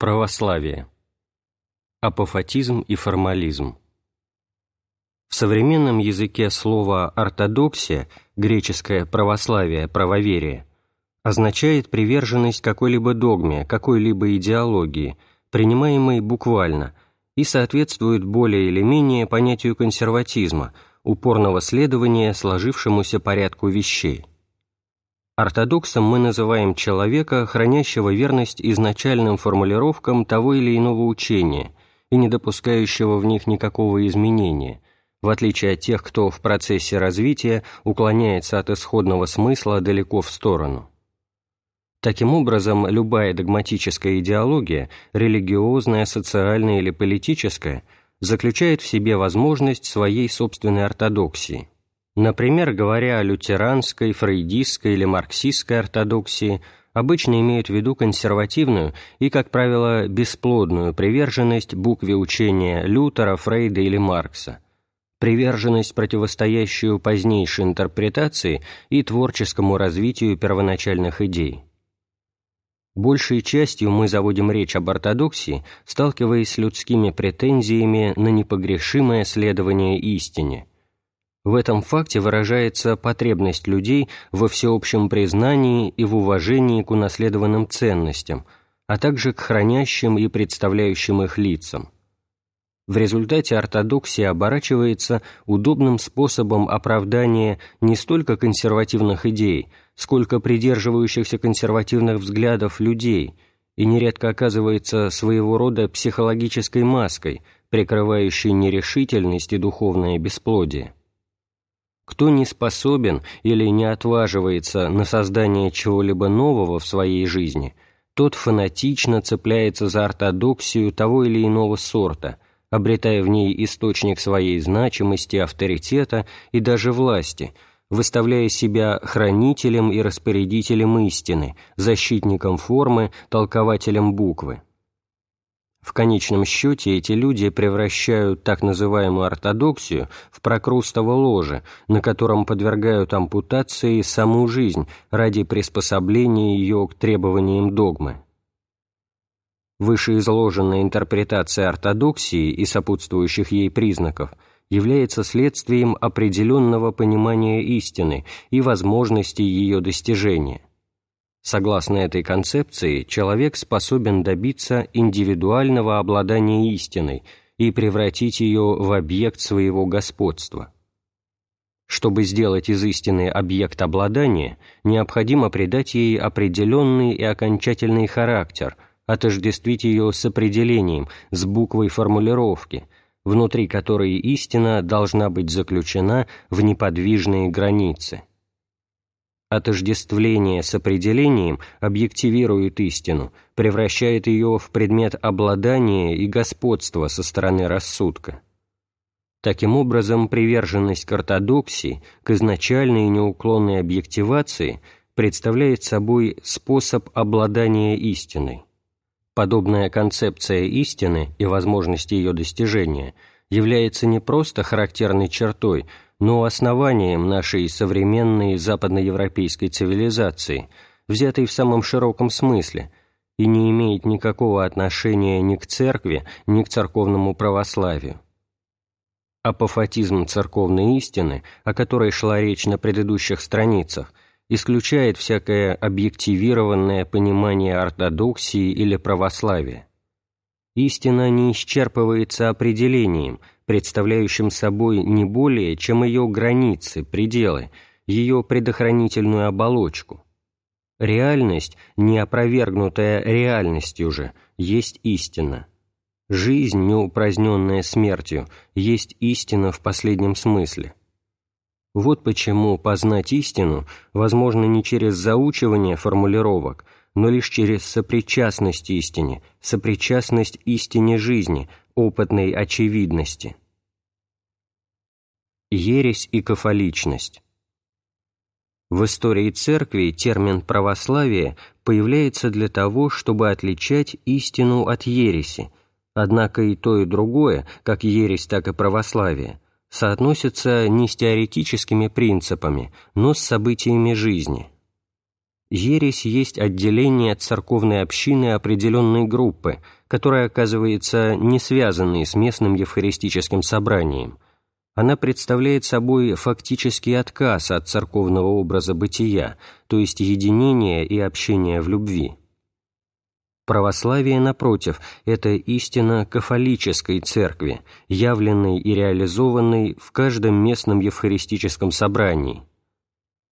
Православие. Апофатизм и формализм. В современном языке слово «ортодоксия», греческое «православие», «правоверие», означает приверженность какой-либо догме, какой-либо идеологии, принимаемой буквально, и соответствует более или менее понятию консерватизма, упорного следования сложившемуся порядку вещей. Ортодоксом мы называем человека, хранящего верность изначальным формулировкам того или иного учения и не допускающего в них никакого изменения, в отличие от тех, кто в процессе развития уклоняется от исходного смысла далеко в сторону. Таким образом, любая догматическая идеология, религиозная, социальная или политическая, заключает в себе возможность своей собственной ортодоксии – Например, говоря о лютеранской, фрейдистской или марксистской ортодоксии, обычно имеют в виду консервативную и, как правило, бесплодную приверженность букве учения Лютера, Фрейда или Маркса, приверженность, противостоящую позднейшей интерпретации и творческому развитию первоначальных идей. Большей частью мы заводим речь об ортодоксии, сталкиваясь с людскими претензиями на непогрешимое следование истине – в этом факте выражается потребность людей во всеобщем признании и в уважении к унаследованным ценностям, а также к хранящим и представляющим их лицам. В результате ортодоксия оборачивается удобным способом оправдания не столько консервативных идей, сколько придерживающихся консервативных взглядов людей и нередко оказывается своего рода психологической маской, прикрывающей нерешительность и духовное бесплодие. Кто не способен или не отваживается на создание чего-либо нового в своей жизни, тот фанатично цепляется за ортодоксию того или иного сорта, обретая в ней источник своей значимости, авторитета и даже власти, выставляя себя хранителем и распорядителем истины, защитником формы, толкователем буквы. В конечном счете эти люди превращают так называемую ортодоксию в прокрустово ложе, на котором подвергают ампутации саму жизнь ради приспособления ее к требованиям догмы. Вышеизложенная интерпретация ортодоксии и сопутствующих ей признаков является следствием определенного понимания истины и возможности ее достижения. Согласно этой концепции, человек способен добиться индивидуального обладания истиной и превратить ее в объект своего господства. Чтобы сделать из истины объект обладания, необходимо придать ей определенный и окончательный характер, отождествить ее с определением, с буквой формулировки, внутри которой истина должна быть заключена в неподвижные границы. Отождествление с определением объективирует истину, превращает ее в предмет обладания и господства со стороны рассудка. Таким образом, приверженность к ортодоксии, к изначальной и неуклонной объективации представляет собой способ обладания истиной. Подобная концепция истины и возможности ее достижения является не просто характерной чертой – но основанием нашей современной западноевропейской цивилизации, взятой в самом широком смысле, и не имеет никакого отношения ни к церкви, ни к церковному православию. Апофатизм церковной истины, о которой шла речь на предыдущих страницах, исключает всякое объективированное понимание ортодоксии или православия. Истина не исчерпывается определением – представляющим собой не более, чем ее границы, пределы, ее предохранительную оболочку. Реальность, не опровергнутая реальностью же, есть истина. Жизнь, не упраздненная смертью, есть истина в последнем смысле. Вот почему познать истину возможно не через заучивание формулировок, но лишь через сопричастность истине, сопричастность истине жизни, опытной очевидности. Ересь и кафоличность В истории Церкви термин «православие» появляется для того, чтобы отличать истину от ереси, однако и то, и другое, как ересь, так и православие, соотносятся не с теоретическими принципами, но с событиями жизни – Ересь есть отделение от церковной общины определенной группы, которая оказывается не связанной с местным евхаристическим собранием. Она представляет собой фактический отказ от церковного образа бытия, то есть единение и общение в любви. Православие, напротив, это истина кафолической церкви, явленной и реализованной в каждом местном евхаристическом собрании.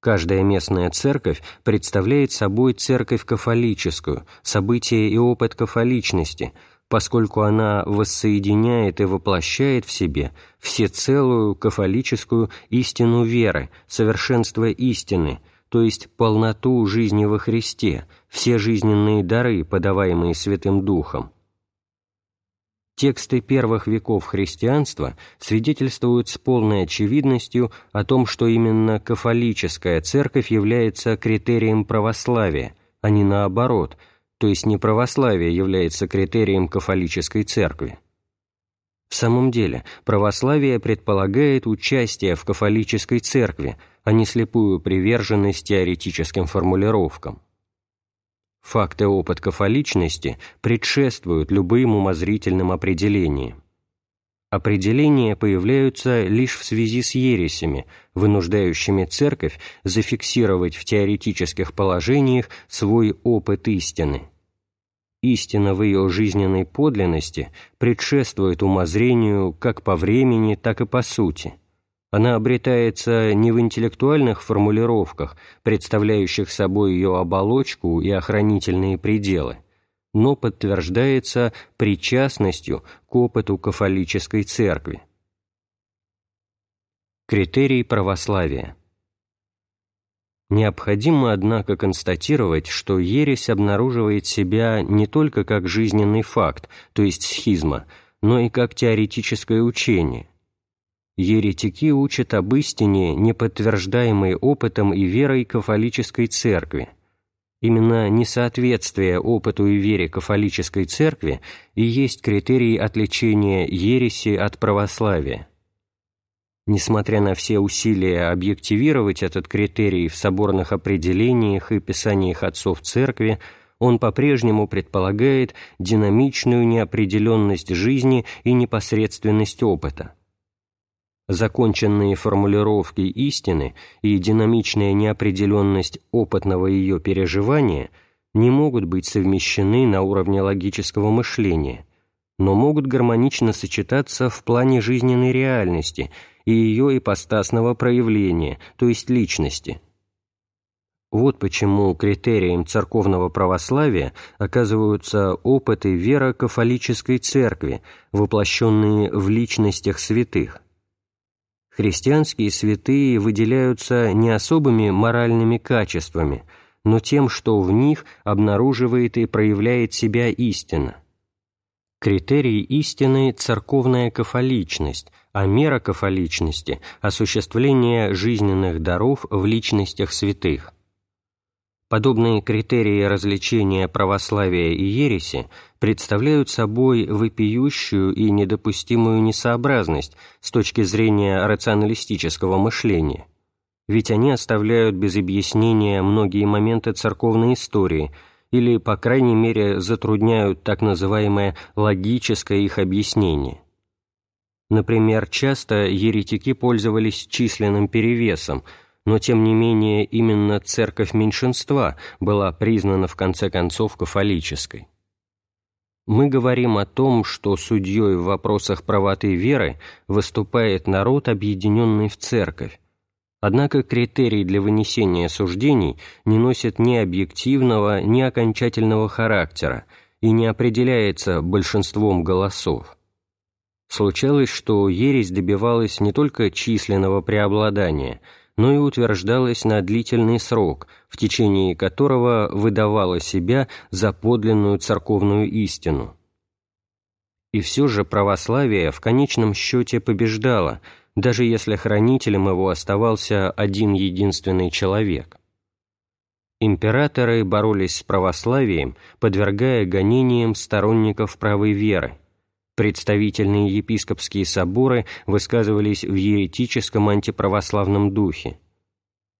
Каждая местная церковь представляет собой церковь кафолическую, событие и опыт кафоличности, поскольку она воссоединяет и воплощает в себе всецелую кафолическую истину веры, совершенство истины, то есть полноту жизни во Христе, все жизненные дары, подаваемые Святым Духом. Тексты первых веков христианства свидетельствуют с полной очевидностью о том, что именно кафолическая церковь является критерием православия, а не наоборот, то есть не православие является критерием кафолической церкви. В самом деле, православие предполагает участие в кафолической церкви, а не слепую приверженность теоретическим формулировкам. Факты опыт кафоличности предшествуют любым умозрительным определениям. Определения появляются лишь в связи с ересями, вынуждающими церковь зафиксировать в теоретических положениях свой опыт истины. Истина в ее жизненной подлинности предшествует умозрению как по времени, так и по сути – она обретается не в интеллектуальных формулировках, представляющих собой ее оболочку и охранительные пределы, но подтверждается причастностью к опыту кафолической церкви. Критерий православия Необходимо, однако, констатировать, что ересь обнаруживает себя не только как жизненный факт, то есть схизма, но и как теоретическое учение – еретики учат об истине, не подтверждаемой опытом и верой кафолической церкви. Именно несоответствие опыту и вере кафолической церкви и есть критерий отличения ереси от православия. Несмотря на все усилия объективировать этот критерий в соборных определениях и писаниях отцов церкви, он по-прежнему предполагает динамичную неопределенность жизни и непосредственность опыта законченные формулировки истины и динамичная неопределенность опытного ее переживания не могут быть совмещены на уровне логического мышления, но могут гармонично сочетаться в плане жизненной реальности и ее ипостасного проявления, то есть личности. Вот почему критерием церковного православия оказываются опыт и вера кафолической церкви, воплощенные в личностях святых – Христианские святые выделяются не особыми моральными качествами, но тем, что в них обнаруживает и проявляет себя истина. Критерий истины – церковная кафоличность, а мера кафоличности – осуществление жизненных даров в личностях святых. Подобные критерии развлечения православия и ереси представляют собой вопиющую и недопустимую несообразность с точки зрения рационалистического мышления, ведь они оставляют без объяснения многие моменты церковной истории или, по крайней мере, затрудняют так называемое логическое их объяснение. Например, часто еретики пользовались численным перевесом – но тем не менее именно церковь меньшинства была признана в конце концов кафолической. Мы говорим о том, что судьей в вопросах правоты веры выступает народ, объединенный в церковь, Однако критерий для вынесения суждений не носит ни объективного, ни окончательного характера и не определяется большинством голосов. Случалось, что ересь добивалась не только численного преобладания – но и утверждалось на длительный срок, в течение которого выдавало себя за подлинную церковную истину. И все же православие в конечном счете побеждало, даже если хранителем его оставался один единственный человек. Императоры боролись с православием, подвергая гонениям сторонников правой веры – представительные епископские соборы высказывались в еретическом антиправославном духе.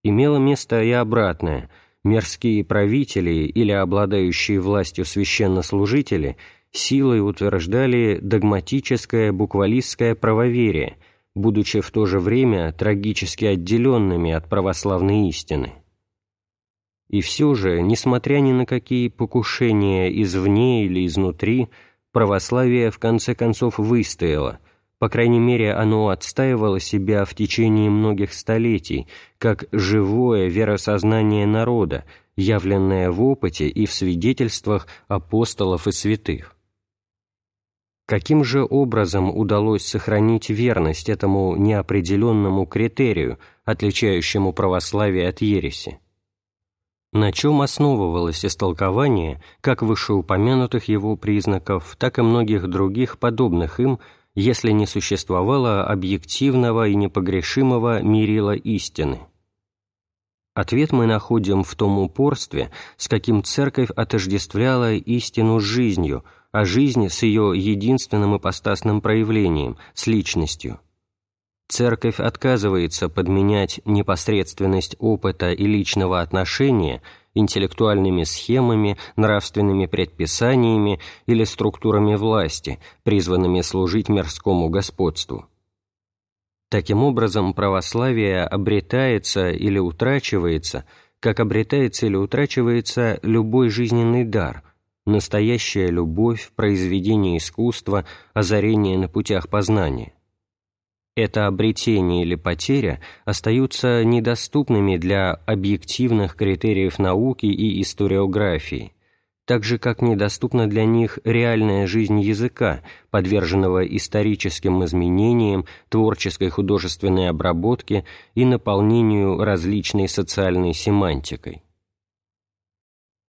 Имело место и обратное. мирские правители или обладающие властью священнослужители силой утверждали догматическое буквалистское правоверие, будучи в то же время трагически отделенными от православной истины. И все же, несмотря ни на какие покушения извне или изнутри, православие в конце концов выстояло, по крайней мере оно отстаивало себя в течение многих столетий, как живое веросознание народа, явленное в опыте и в свидетельствах апостолов и святых. Каким же образом удалось сохранить верность этому неопределенному критерию, отличающему православие от ереси? На чем основывалось истолкование как вышеупомянутых его признаков, так и многих других подобных им, если не существовало объективного и непогрешимого мерила истины? Ответ мы находим в том упорстве, с каким Церковь отождествляла истину с жизнью, а жизнь с ее единственным ипостасным проявлением, с личностью – Церковь отказывается подменять непосредственность опыта и личного отношения интеллектуальными схемами, нравственными предписаниями или структурами власти, призванными служить мирскому господству. Таким образом, православие обретается или утрачивается, как обретается или утрачивается любой жизненный дар, настоящая любовь, произведение искусства, озарение на путях познания это обретение или потеря остаются недоступными для объективных критериев науки и историографии, так же как недоступна для них реальная жизнь языка, подверженного историческим изменениям, творческой художественной обработке и наполнению различной социальной семантикой.